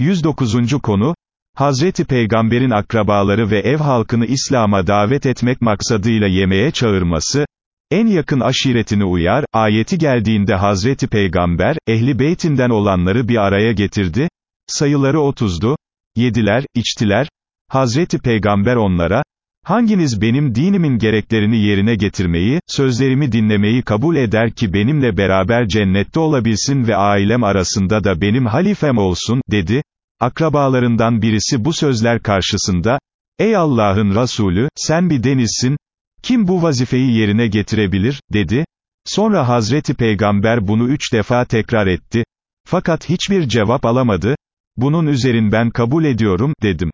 109. konu, Hazreti Peygamber'in akrabaları ve ev halkını İslam'a davet etmek maksadıyla yemeğe çağırması, en yakın aşiretini uyar, ayeti geldiğinde Hazreti Peygamber, ehli beytinden olanları bir araya getirdi, sayıları 30'du, yediler, içtiler, Hazreti Peygamber onlara, hanginiz benim dinimin gereklerini yerine getirmeyi, sözlerimi dinlemeyi kabul eder ki benimle beraber cennette olabilsin ve ailem arasında da benim halifem olsun, dedi, akrabalarından birisi bu sözler karşısında, ey Allah'ın Resulü, sen bir denizsin, kim bu vazifeyi yerine getirebilir, dedi, sonra Hazreti Peygamber bunu üç defa tekrar etti, fakat hiçbir cevap alamadı, bunun üzerin ben kabul ediyorum, dedim.